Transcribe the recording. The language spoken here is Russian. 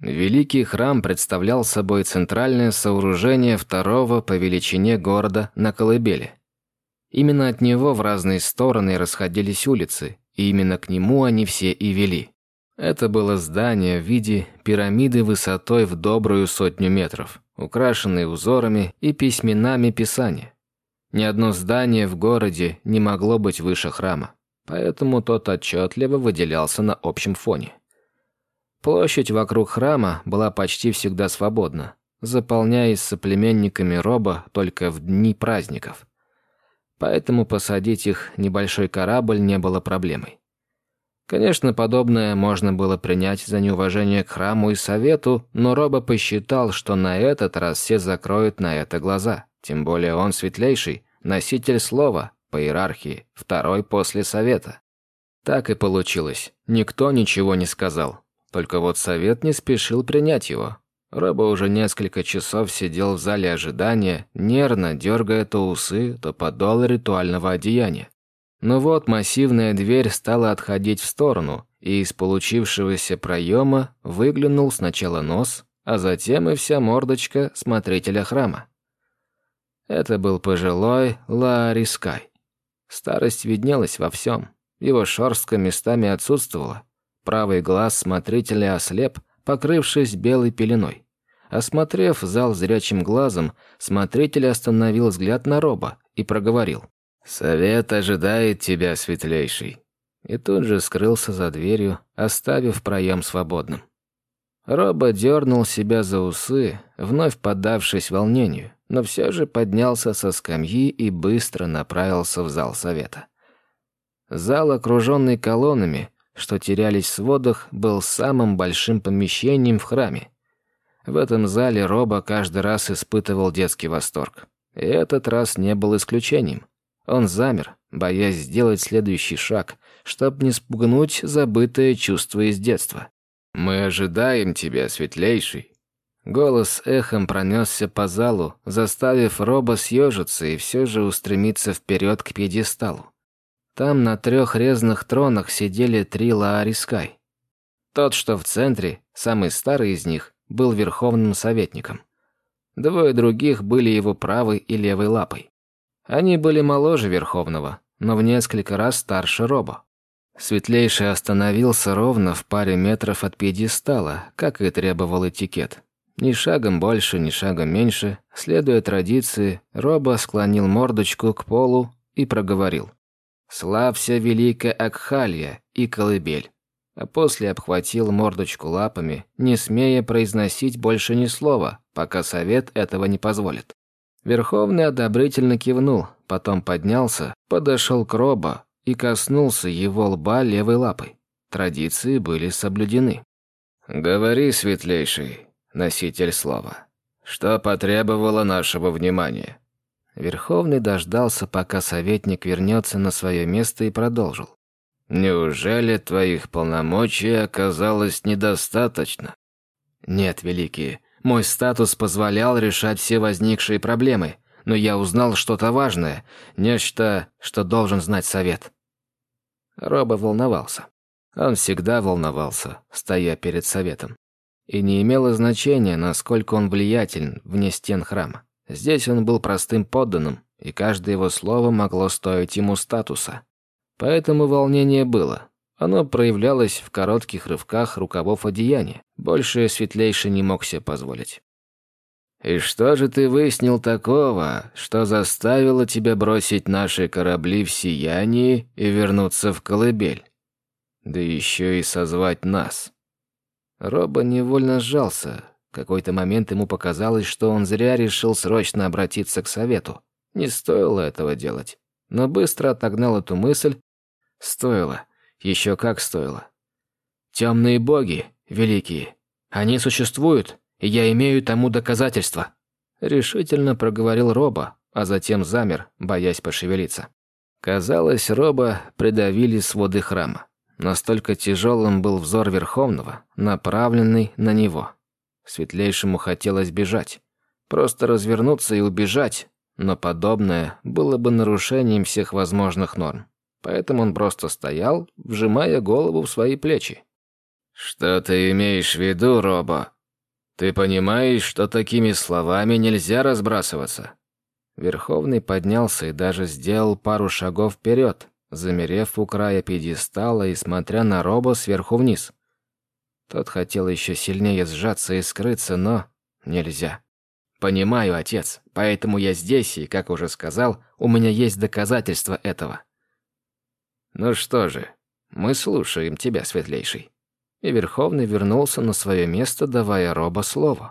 Великий храм представлял собой центральное сооружение второго по величине города на Колыбели. Именно от него в разные стороны расходились улицы, и именно к нему они все и вели. Это было здание в виде пирамиды высотой в добрую сотню метров, украшенной узорами и письменами Писания. Ни одно здание в городе не могло быть выше храма, поэтому тот отчетливо выделялся на общем фоне. Площадь вокруг храма была почти всегда свободна, заполняясь соплеменниками Роба только в дни праздников. Поэтому посадить их небольшой корабль не было проблемой. Конечно, подобное можно было принять за неуважение к храму и совету, но Роба посчитал, что на этот раз все закроют на это глаза. Тем более он светлейший, носитель слова, по иерархии, второй после совета. Так и получилось. Никто ничего не сказал. Только вот совет не спешил принять его. Рэба уже несколько часов сидел в зале ожидания, нервно дергая то усы, то подол ритуального одеяния. Но вот массивная дверь стала отходить в сторону, и из получившегося проема выглянул сначала нос, а затем и вся мордочка смотрителя храма. Это был пожилой Ларискай. Старость виднелась во всем. Его шерстка местами отсутствовала, Правый глаз смотрителя ослеп, покрывшись белой пеленой. Осмотрев зал зрячим глазом, смотритель остановил взгляд на Роба и проговорил. «Совет ожидает тебя, светлейший». И тут же скрылся за дверью, оставив проем свободным. Роба дернул себя за усы, вновь поддавшись волнению, но все же поднялся со скамьи и быстро направился в зал совета. Зал, окруженный колоннами, что терялись в сводах, был самым большим помещением в храме. В этом зале Роба каждый раз испытывал детский восторг. И этот раз не был исключением. Он замер, боясь сделать следующий шаг, чтобы не спугнуть забытое чувство из детства. «Мы ожидаем тебя, светлейший!» Голос эхом пронесся по залу, заставив Роба съежиться и все же устремиться вперед к пьедесталу. Там на трех резных тронах сидели три Лаарискай. Тот, что в центре, самый старый из них, был верховным советником. Двое других были его правой и левой лапой. Они были моложе Верховного, но в несколько раз старше Роба. Светлейший остановился ровно в паре метров от пьедестала, как и требовал этикет. Ни шагом больше, ни шагом меньше, следуя традиции, Роба склонил мордочку к полу и проговорил. Славься, великая Акхалья и колыбель. А после обхватил мордочку лапами, не смея произносить больше ни слова, пока совет этого не позволит. Верховный одобрительно кивнул, потом поднялся, подошел к Робо и коснулся его лба левой лапой. Традиции были соблюдены. «Говори, светлейший, носитель слова, что потребовало нашего внимания?» Верховный дождался, пока советник вернется на свое место и продолжил. «Неужели твоих полномочий оказалось недостаточно?» «Нет, Великий, мой статус позволял решать все возникшие проблемы, но я узнал что-то важное, нечто, что должен знать совет». Роба волновался. Он всегда волновался, стоя перед советом. И не имело значения, насколько он влиятелен вне стен храма. Здесь он был простым подданным, и каждое его слово могло стоить ему статуса. Поэтому волнение было. Оно проявлялось в коротких рывках рукавов одеяния. Больше светлейший не мог себе позволить. «И что же ты выяснил такого, что заставило тебя бросить наши корабли в сиянии и вернуться в колыбель? Да еще и созвать нас?» Роба невольно сжался, какой-то момент ему показалось, что он зря решил срочно обратиться к совету. Не стоило этого делать. Но быстро отогнал эту мысль. Стоило. Еще как стоило. Темные боги, великие. Они существуют, и я имею тому доказательства. Решительно проговорил Роба, а затем замер, боясь пошевелиться. Казалось, Роба придавили своды храма. Настолько тяжелым был взор Верховного, направленный на него. Светлейшему хотелось бежать. Просто развернуться и убежать, но подобное было бы нарушением всех возможных норм. Поэтому он просто стоял, вжимая голову в свои плечи. «Что ты имеешь в виду, Робо? Ты понимаешь, что такими словами нельзя разбрасываться?» Верховный поднялся и даже сделал пару шагов вперед, замерев у края пьедестала и смотря на Робо сверху вниз. Тот хотел еще сильнее сжаться и скрыться, но нельзя. «Понимаю, отец, поэтому я здесь, и, как уже сказал, у меня есть доказательства этого». «Ну что же, мы слушаем тебя, светлейший». И Верховный вернулся на свое место, давая Робо слово.